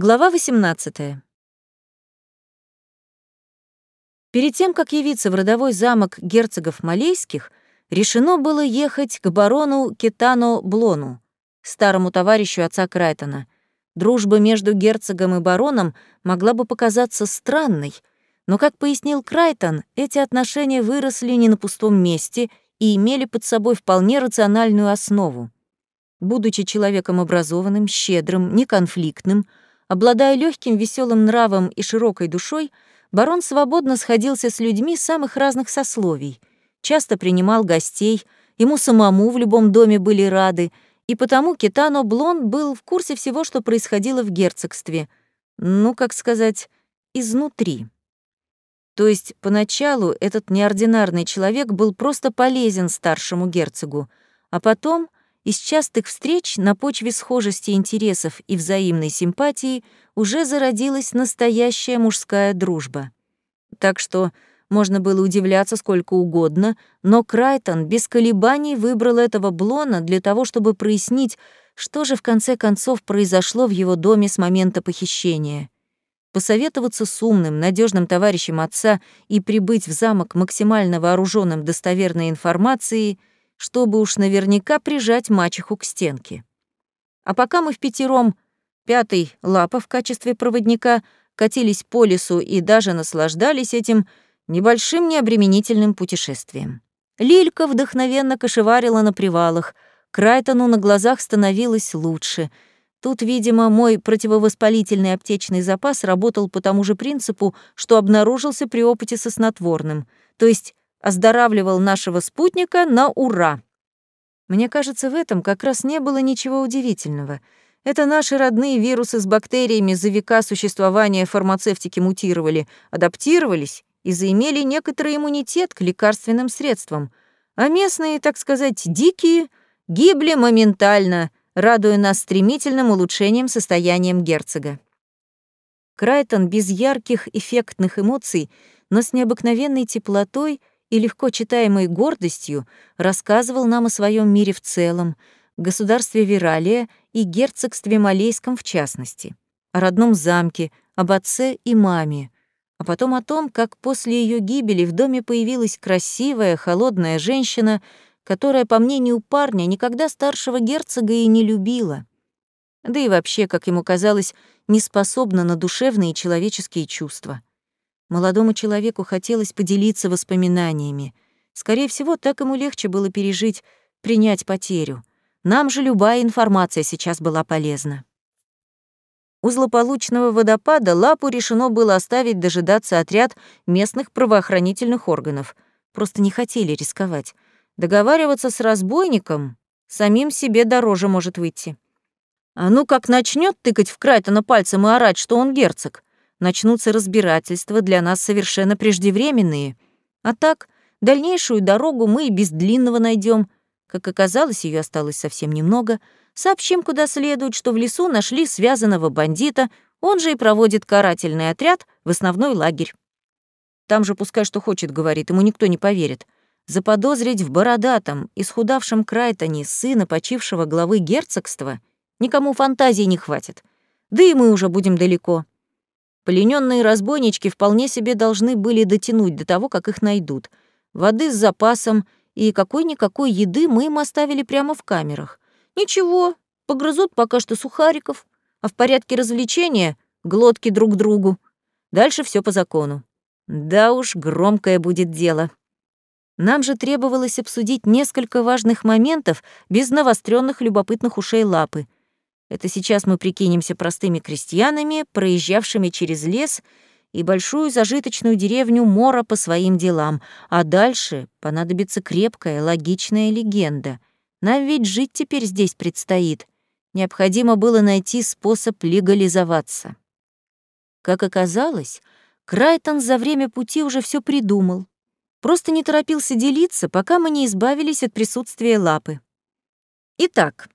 Глава 18. Перед тем, как явиться в родовой замок герцогов Малейских, решено было ехать к барону Кетану Блону, старому товарищу отца Крайтона. Дружба между герцогом и бароном могла бы показаться странной, но, как пояснил Крайтон, эти отношения выросли не на пустом месте и имели под собой вполне рациональную основу. Будучи человеком образованным, щедрым, неконфликтным, обладая легким веселым нравом и широкой душой, барон свободно сходился с людьми самых разных сословий, часто принимал гостей, ему самому в любом доме были рады, и потому Китано Блон был в курсе всего, что происходило в герцогстве, ну, как сказать, изнутри. То есть поначалу этот неординарный человек был просто полезен старшему герцогу, а потом из частых встреч на почве схожести интересов и взаимной симпатии уже зародилась настоящая мужская дружба. Так что можно было удивляться сколько угодно, но Крайтон без колебаний выбрал этого Блона для того, чтобы прояснить, что же в конце концов произошло в его доме с момента похищения. Посоветоваться с умным, надежным товарищем отца и прибыть в замок максимально вооруженным достоверной информацией, чтобы уж наверняка прижать мачеху к стенке. А пока мы в пятером, пятый лапа в качестве проводника, катились по лесу и даже наслаждались этим небольшим необременительным путешествием. Лилька вдохновенно кошеварила на привалах, Крайтону на глазах становилось лучше. Тут, видимо, мой противовоспалительный аптечный запас работал по тому же принципу, что обнаружился при опыте со снотворным, то есть оздоравливал нашего спутника на ура. Мне кажется, в этом как раз не было ничего удивительного. Это наши родные вирусы с бактериями за века существования фармацевтики мутировали, адаптировались и заимели некоторый иммунитет к лекарственным средствам, а местные, так сказать, дикие, гибли моментально, радуя нас стремительным улучшением состоянием герцога. Крайтон без ярких эффектных эмоций, но с необыкновенной теплотой и легко читаемой гордостью рассказывал нам о своем мире в целом, государстве Виралия и герцогстве Малейском в частности, о родном замке, об отце и маме, а потом о том, как после ее гибели в доме появилась красивая, холодная женщина, которая, по мнению парня, никогда старшего герцога и не любила. Да и вообще, как ему казалось, не способна на душевные человеческие чувства. Молодому человеку хотелось поделиться воспоминаниями. Скорее всего, так ему легче было пережить, принять потерю. Нам же любая информация сейчас была полезна. У злополучного водопада Лапу решено было оставить дожидаться отряд местных правоохранительных органов. Просто не хотели рисковать. Договариваться с разбойником самим себе дороже может выйти. А ну как начнет тыкать в Крайтона пальцем и орать, что он герцог, начнутся разбирательства для нас совершенно преждевременные. А так, дальнейшую дорогу мы и без длинного найдем. Как оказалось, ее осталось совсем немного — Сообщим куда следует, что в лесу нашли связанного бандита, он же и проводит карательный отряд в основной лагерь. Там же пускай что хочет, говорит, ему никто не поверит. Заподозрить в бородатом, исхудавшем Крайтоне сына почившего главы герцогства никому фантазии не хватит. Да и мы уже будем далеко. Плененные разбойнички вполне себе должны были дотянуть до того, как их найдут. Воды с запасом и какой-никакой еды мы им оставили прямо в камерах. Ничего, погрызут пока что сухариков, а в порядке развлечения — глотки друг другу. Дальше все по закону. Да уж, громкое будет дело. Нам же требовалось обсудить несколько важных моментов без навостренных любопытных ушей лапы. Это сейчас мы прикинемся простыми крестьянами, проезжавшими через лес и большую зажиточную деревню Мора по своим делам, а дальше понадобится крепкая, логичная легенда — нам ведь жить теперь здесь предстоит. Необходимо было найти способ легализоваться. Как оказалось, Крайтон за время пути уже все придумал. Просто не торопился делиться, пока мы не избавились от присутствия лапы. Итак,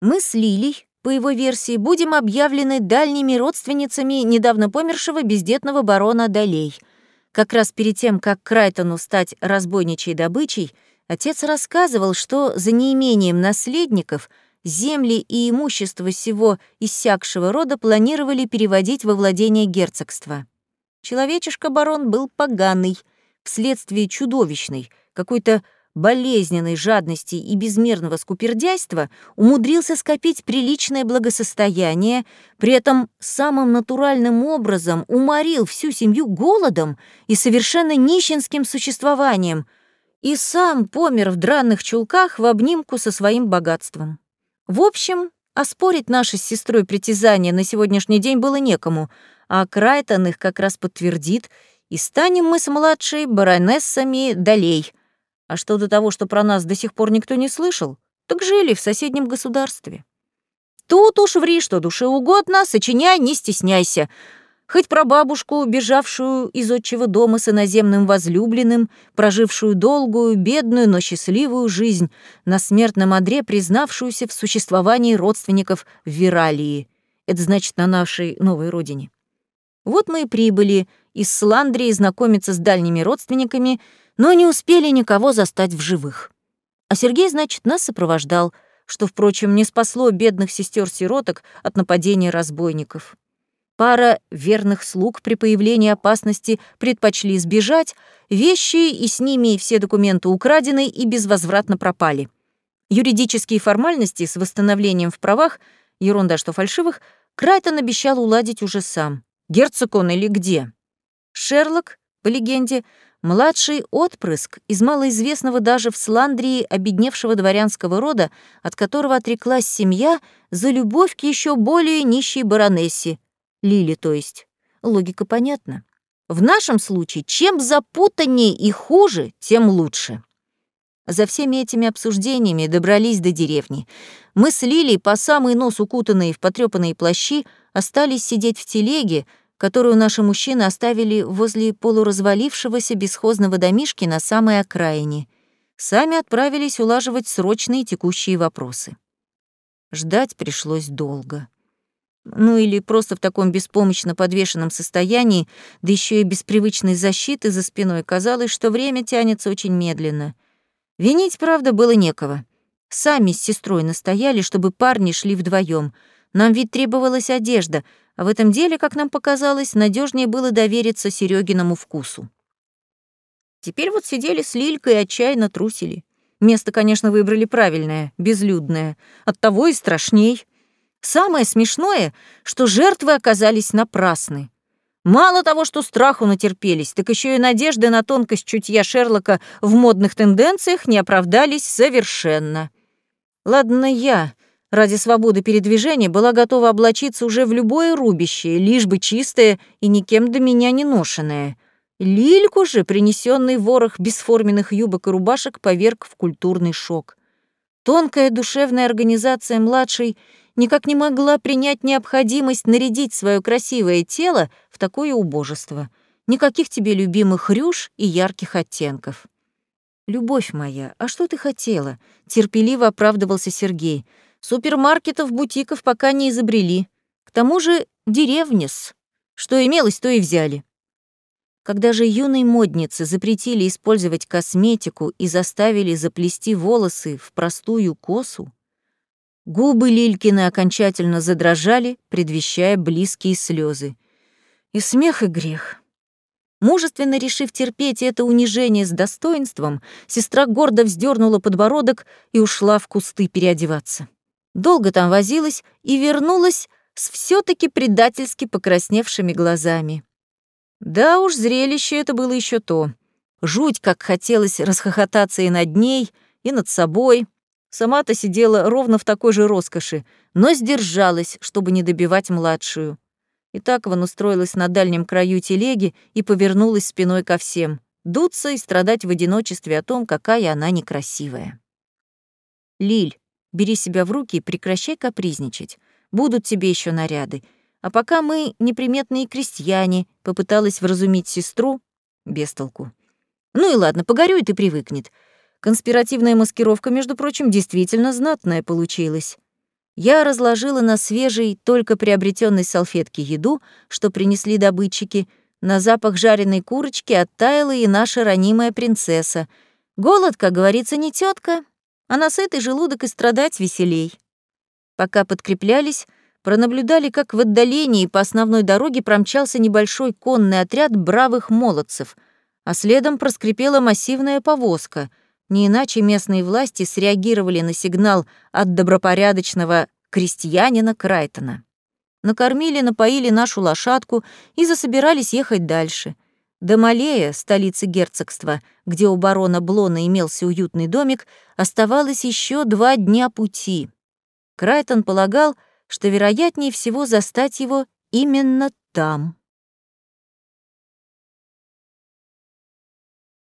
мы с Лилей, по его версии, будем объявлены дальними родственницами недавно помершего бездетного барона Долей. Как раз перед тем, как Крайтону стать разбойничьей добычей, Отец рассказывал, что за неимением наследников земли и имущество всего иссякшего рода планировали переводить во владение герцогства. Человечишка-барон был поганый, вследствие чудовищной, какой-то болезненной жадности и безмерного скупердяйства умудрился скопить приличное благосостояние, при этом самым натуральным образом уморил всю семью голодом и совершенно нищенским существованием, и сам помер в дранных чулках в обнимку со своим богатством. В общем, оспорить наши с сестрой притязания на сегодняшний день было некому, а Крайтон их как раз подтвердит, и станем мы с младшей баронессами долей — а что до того, что про нас до сих пор никто не слышал, так жили в соседнем государстве. Тут уж ври, что душе угодно, сочиняй, не стесняйся. Хоть про бабушку, бежавшую из отчего дома с иноземным возлюбленным, прожившую долгую, бедную, но счастливую жизнь, на смертном одре признавшуюся в существовании родственников в Виралии. Это значит, на нашей новой родине. Вот мы и прибыли из Сландрии знакомиться с дальними родственниками — но не успели никого застать в живых. А Сергей, значит, нас сопровождал, что, впрочем, не спасло бедных сестер-сироток от нападения разбойников. Пара верных слуг при появлении опасности предпочли сбежать, вещи и с ними все документы украдены и безвозвратно пропали. Юридические формальности с восстановлением в правах, ерунда что фальшивых, Крайтон обещал уладить уже сам. Герцог он или где? Шерлок, по легенде, Младший отпрыск из малоизвестного даже в Сландрии обедневшего дворянского рода, от которого отреклась семья за любовь к еще более нищей баронессе, Лили, то есть. Логика понятна. В нашем случае, чем запутаннее и хуже, тем лучше. За всеми этими обсуждениями добрались до деревни. Мы с Лилей, по самый нос укутанные в потрёпанные плащи, остались сидеть в телеге, которую наши мужчины оставили возле полуразвалившегося бесхозного домишки на самой окраине. Сами отправились улаживать срочные текущие вопросы. Ждать пришлось долго. Ну или просто в таком беспомощно подвешенном состоянии, да еще и без привычной защиты за спиной, казалось, что время тянется очень медленно. Винить, правда, было некого. Сами с сестрой настояли, чтобы парни шли вдвоем. Нам ведь требовалась одежда — в этом деле, как нам показалось, надежнее было довериться Серегиному вкусу. Теперь вот сидели с Лилькой и отчаянно трусили. Место, конечно, выбрали правильное, безлюдное. Оттого и страшней. Самое смешное, что жертвы оказались напрасны. Мало того, что страху натерпелись, так еще и надежды на тонкость чутья Шерлока в модных тенденциях не оправдались совершенно. Ладно, я, ради свободы передвижения была готова облачиться уже в любое рубище, лишь бы чистое и никем до меня не ношенное. Лильку же, принесенный ворох бесформенных юбок и рубашек, поверг в культурный шок. Тонкая душевная организация младшей никак не могла принять необходимость нарядить свое красивое тело в такое убожество. Никаких тебе любимых рюш и ярких оттенков. «Любовь моя, а что ты хотела?» — терпеливо оправдывался Сергей — Супермаркетов, бутиков пока не изобрели. К тому же деревня-с. Что имелось, то и взяли. Когда же юной моднице запретили использовать косметику и заставили заплести волосы в простую косу, губы Лилькины окончательно задрожали, предвещая близкие слезы. И смех, и грех. Мужественно решив терпеть это унижение с достоинством, сестра гордо вздернула подбородок и ушла в кусты переодеваться долго там возилась и вернулась с все таки предательски покрасневшими глазами. Да уж, зрелище это было еще то. Жуть, как хотелось расхохотаться и над ней, и над собой. Сама-то сидела ровно в такой же роскоши, но сдержалась, чтобы не добивать младшую. И так вон устроилась на дальнем краю телеги и повернулась спиной ко всем, дуться и страдать в одиночестве о том, какая она некрасивая. «Лиль, Бери себя в руки и прекращай капризничать. Будут тебе еще наряды. А пока мы неприметные крестьяне, попыталась вразумить сестру, без толку. Ну и ладно, погорю, и привыкнет. Конспиративная маскировка, между прочим, действительно знатная получилась. Я разложила на свежей, только приобретенной салфетке еду, что принесли добытчики. На запах жареной курочки оттаяла и наша ранимая принцесса. Голод, как говорится, не тетка, а на сытый желудок и страдать веселей. Пока подкреплялись, пронаблюдали, как в отдалении по основной дороге промчался небольшой конный отряд бравых молодцев, а следом проскрипела массивная повозка. Не иначе местные власти среагировали на сигнал от добропорядочного крестьянина Крайтона. Накормили, напоили нашу лошадку и засобирались ехать дальше. До Малея, столицы герцогства, где у барона Блона имелся уютный домик, оставалось еще два дня пути. Крайтон полагал, что вероятнее всего застать его именно там.